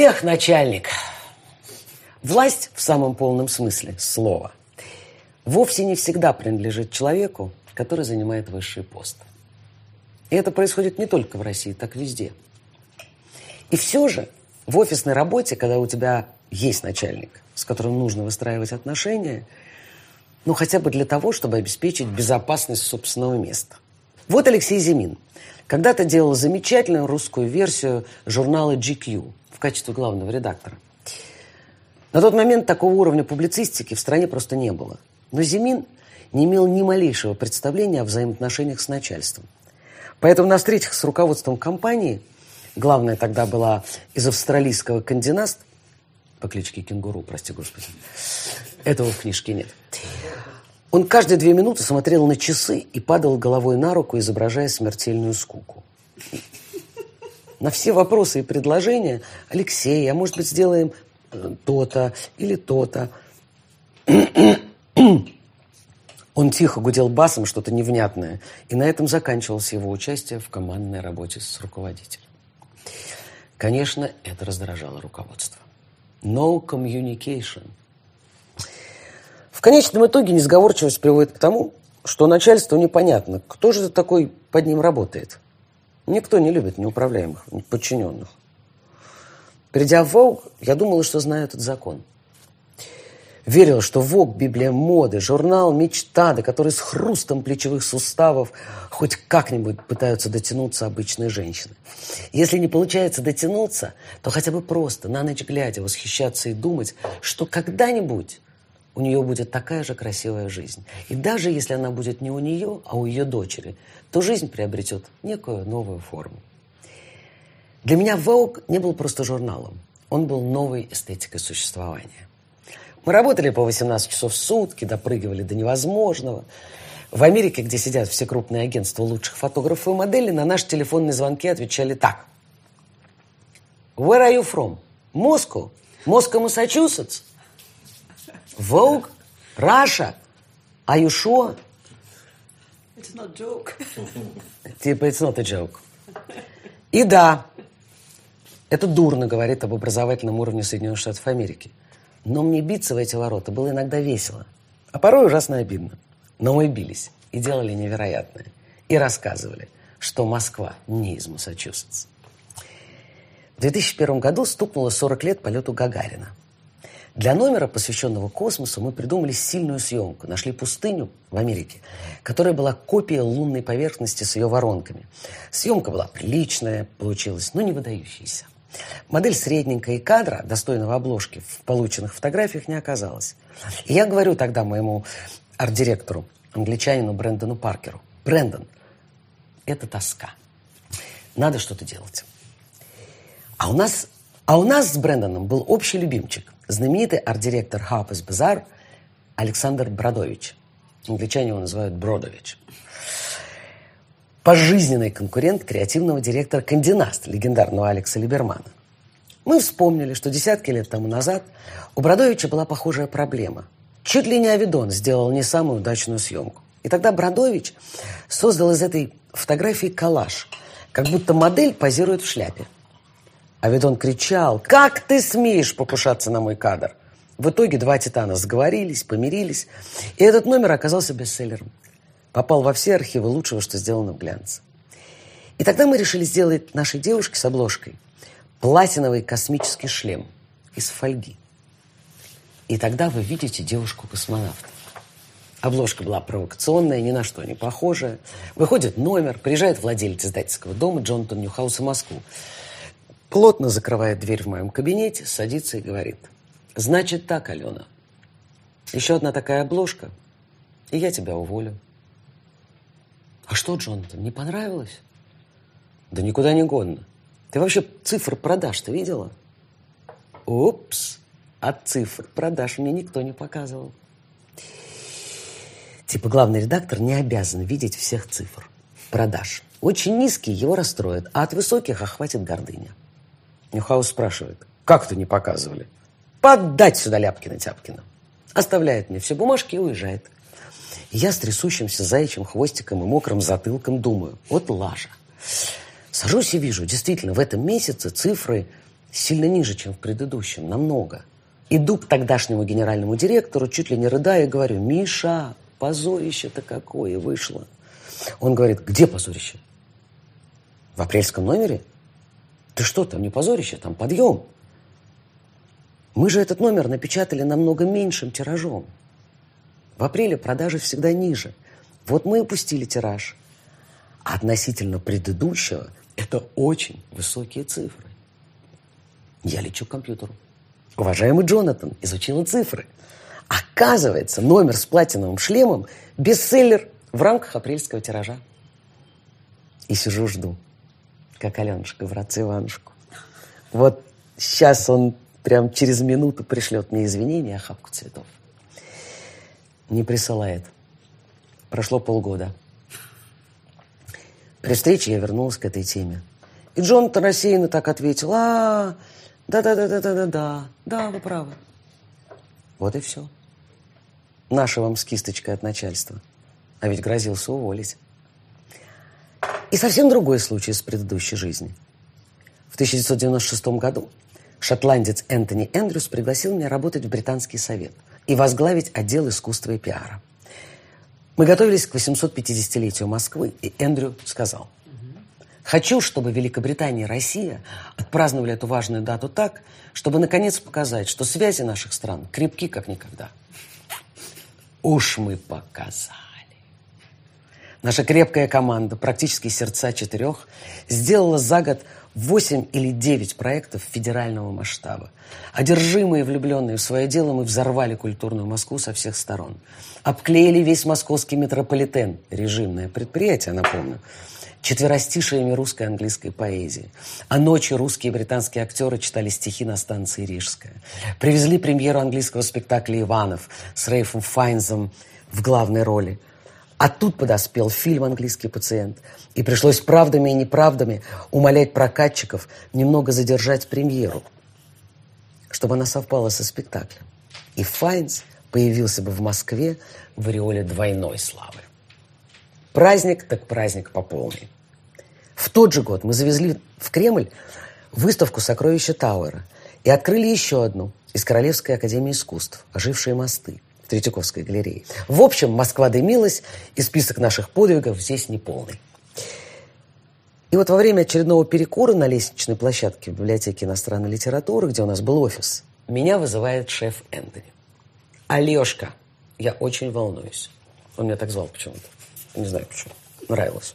Эх, начальник, власть в самом полном смысле слова вовсе не всегда принадлежит человеку, который занимает высший пост. И это происходит не только в России, так везде. И все же в офисной работе, когда у тебя есть начальник, с которым нужно выстраивать отношения, ну хотя бы для того, чтобы обеспечить безопасность собственного места. Вот Алексей Зимин. Когда-то делал замечательную русскую версию журнала GQ в качестве главного редактора. На тот момент такого уровня публицистики в стране просто не было. Но Зимин не имел ни малейшего представления о взаимоотношениях с начальством. Поэтому на встречах с руководством компании, главная тогда была из австралийского кандинаст, по кличке Кенгуру, прости господи, этого в книжке нет. Он каждые две минуты смотрел на часы и падал головой на руку, изображая смертельную скуку. На все вопросы и предложения «Алексей, а может быть, сделаем э, то-то или то-то?» Он тихо гудел басом что-то невнятное, и на этом заканчивалось его участие в командной работе с руководителем. Конечно, это раздражало руководство. No communication. В конечном итоге несговорчивость приводит к тому, что начальству непонятно, кто же такой под ним работает. Никто не любит неуправляемых, подчиненных. Придя в ВОГ, я думала, что знаю этот закон – Верил, что ВОК, Библия моды, журнал «Мечта», до которой с хрустом плечевых суставов хоть как-нибудь пытаются дотянуться обычные женщины. Если не получается дотянуться, то хотя бы просто на ночь глядя восхищаться и думать, что когда-нибудь у нее будет такая же красивая жизнь. И даже если она будет не у нее, а у ее дочери, то жизнь приобретет некую новую форму. Для меня Vogue не был просто журналом. Он был новой эстетикой существования. Мы работали по 18 часов в сутки, допрыгивали до невозможного. В Америке, где сидят все крупные агентства лучших фотографов и моделей, на наши телефонные звонки отвечали так. Where are you from? Moscow? Moscow, Massachusetts? Vogue? Russia? Are you sure? It's not joke. Типа, it's not a joke. И да, это дурно говорит об образовательном уровне Соединенных Штатов Америки. Но мне биться в эти ворота было иногда весело, а порой ужасно обидно. Но мы бились и делали невероятное. И рассказывали, что Москва не из Массачусетса. В 2001 году стукнуло 40 лет полету Гагарина. Для номера, посвященного космосу, мы придумали сильную съемку. Нашли пустыню в Америке, которая была копией лунной поверхности с ее воронками. Съемка была приличная, получилась, но не выдающаяся. Модель средненькая и кадра, достойного обложки, в полученных фотографиях не оказалось. И я говорю тогда моему арт-директору, англичанину Брэндону Паркеру, Брэндон, это тоска. Надо что-то делать. А у нас, а у нас с Брэндоном был общий любимчик, знаменитый арт-директор Harper's Bazaar Александр Бродович. Англичане его называют Бродович пожизненный конкурент креативного директора «Кандинаст» легендарного Алекса Либермана. Мы вспомнили, что десятки лет тому назад у Бродовича была похожая проблема. Чуть ли не Авидон сделал не самую удачную съемку. И тогда Бродович создал из этой фотографии коллаж, как будто модель позирует в шляпе. Авидон кричал, как ты смеешь покушаться на мой кадр? В итоге два титана сговорились, помирились, и этот номер оказался бестселлером попал во все архивы лучшего, что сделано в глянце. И тогда мы решили сделать нашей девушке с обложкой платиновый космический шлем из фольги. И тогда вы видите девушку-космонавта. Обложка была провокационная, ни на что не похожая. Выходит номер, приезжает владелец издательского дома Джонатан Ньюхауса в Москву. Плотно закрывает дверь в моем кабинете, садится и говорит. Значит так, Алена, еще одна такая обложка, и я тебя уволю. А что, Джонатан, не понравилось? Да никуда не годно. Ты вообще цифр продаж ты видела? Упс, от цифр продаж мне никто не показывал. Типа главный редактор не обязан видеть всех цифр продаж. Очень низкие его расстроят, а от высоких охватит гордыня. Нюхаус спрашивает, как то не показывали? Поддать сюда Ляпкина-Тяпкина. Оставляет мне все бумажки и уезжает. Я с трясущимся заячьим хвостиком и мокрым затылком думаю, вот лажа. Сажусь и вижу, действительно, в этом месяце цифры сильно ниже, чем в предыдущем, намного. Иду к тогдашнему генеральному директору, чуть ли не рыдая, говорю, Миша, позорище-то какое вышло. Он говорит, где позорище? В апрельском номере? Ты что, там не позорище, там подъем. Мы же этот номер напечатали намного меньшим тиражом. В апреле продажи всегда ниже. Вот мы и пустили тираж. А относительно предыдущего это очень высокие цифры. Я лечу к компьютеру. Уважаемый Джонатан изучила цифры. Оказывается, номер с платиновым шлемом – бестселлер в рамках апрельского тиража. И сижу, жду, как Аленушка, братца Иванушку. Вот сейчас он прям через минуту пришлет мне извинения, охапку цветов. Не присылает. Прошло полгода. При встрече я вернулась к этой теме. И Джонатан рассеянно так ответил, а, да-да-да-да-да-да, да, вы правы. Вот и все. Наша вам с кисточкой от начальства. А ведь грозился уволить. И совсем другой случай из предыдущей жизни. В 1996 году шотландец Энтони Эндрюс пригласил меня работать в Британский совет и возглавить отдел искусства и пиара. Мы готовились к 850-летию Москвы, и Эндрю сказал, «Хочу, чтобы Великобритания и Россия отпраздновали эту важную дату так, чтобы наконец показать, что связи наших стран крепки как никогда». Уж мы показали. Наша крепкая команда, практически сердца четырех, сделала за год 8 или 9 проектов федерального масштаба. Одержимые, влюбленные в свое дело, мы взорвали культурную Москву со всех сторон. Обклеили весь московский метрополитен, режимное предприятие, напомню, четверостишиями русской и английской поэзии. А ночью русские и британские актеры читали стихи на станции Рижская. Привезли премьеру английского спектакля «Иванов» с Рейфом Файнзом в главной роли. А тут подоспел фильм «Английский пациент». И пришлось правдами и неправдами умолять прокатчиков немного задержать премьеру, чтобы она совпала со спектаклем. И Файнс появился бы в Москве в ореоле двойной славы. Праздник так праздник по полной. В тот же год мы завезли в Кремль выставку «Сокровища Тауэра» и открыли еще одну из Королевской академии искусств «Ожившие мосты». Третьяковской галереи. В общем, Москва дымилась, и список наших подвигов здесь неполный. И вот во время очередного перекура на лестничной площадке в библиотеке иностранной литературы, где у нас был офис, меня вызывает шеф Энтони. Алешка, я очень волнуюсь. Он меня так звал почему-то. Не знаю почему. Нравилось.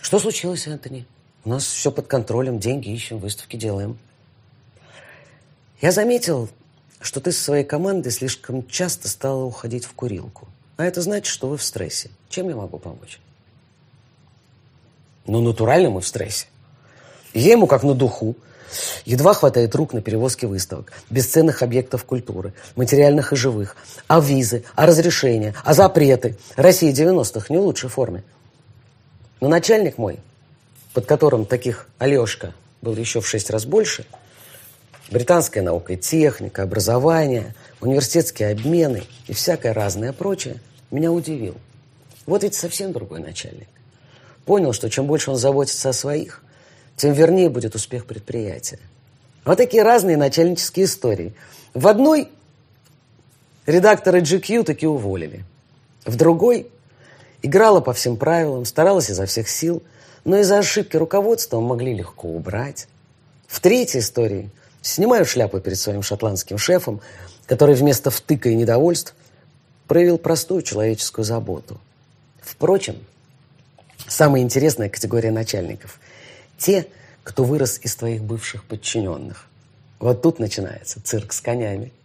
Что случилось, Энтони? У нас все под контролем, деньги ищем, выставки делаем. Я заметил, что ты со своей командой слишком часто стала уходить в курилку. А это значит, что вы в стрессе. Чем я могу помочь? Ну, натурально мы в стрессе. Я ему как на духу. Едва хватает рук на перевозке выставок, бесценных объектов культуры, материальных и живых, а визы, а разрешения, а запреты. Россия 90-х не в лучшей форме. Но начальник мой, под которым таких Алешка был еще в шесть раз больше – британская наука и техника, образование, университетские обмены и всякое разное прочее, меня удивил. Вот ведь совсем другой начальник. Понял, что чем больше он заботится о своих, тем вернее будет успех предприятия. Вот такие разные начальнические истории. В одной редактора GQ таки уволили. В другой играла по всем правилам, старалась изо всех сил, но из-за ошибки руководства могли легко убрать. В третьей истории Снимаю шляпу перед своим шотландским шефом, который вместо втыка и недовольств проявил простую человеческую заботу. Впрочем, самая интересная категория начальников – те, кто вырос из твоих бывших подчиненных. Вот тут начинается цирк с конями –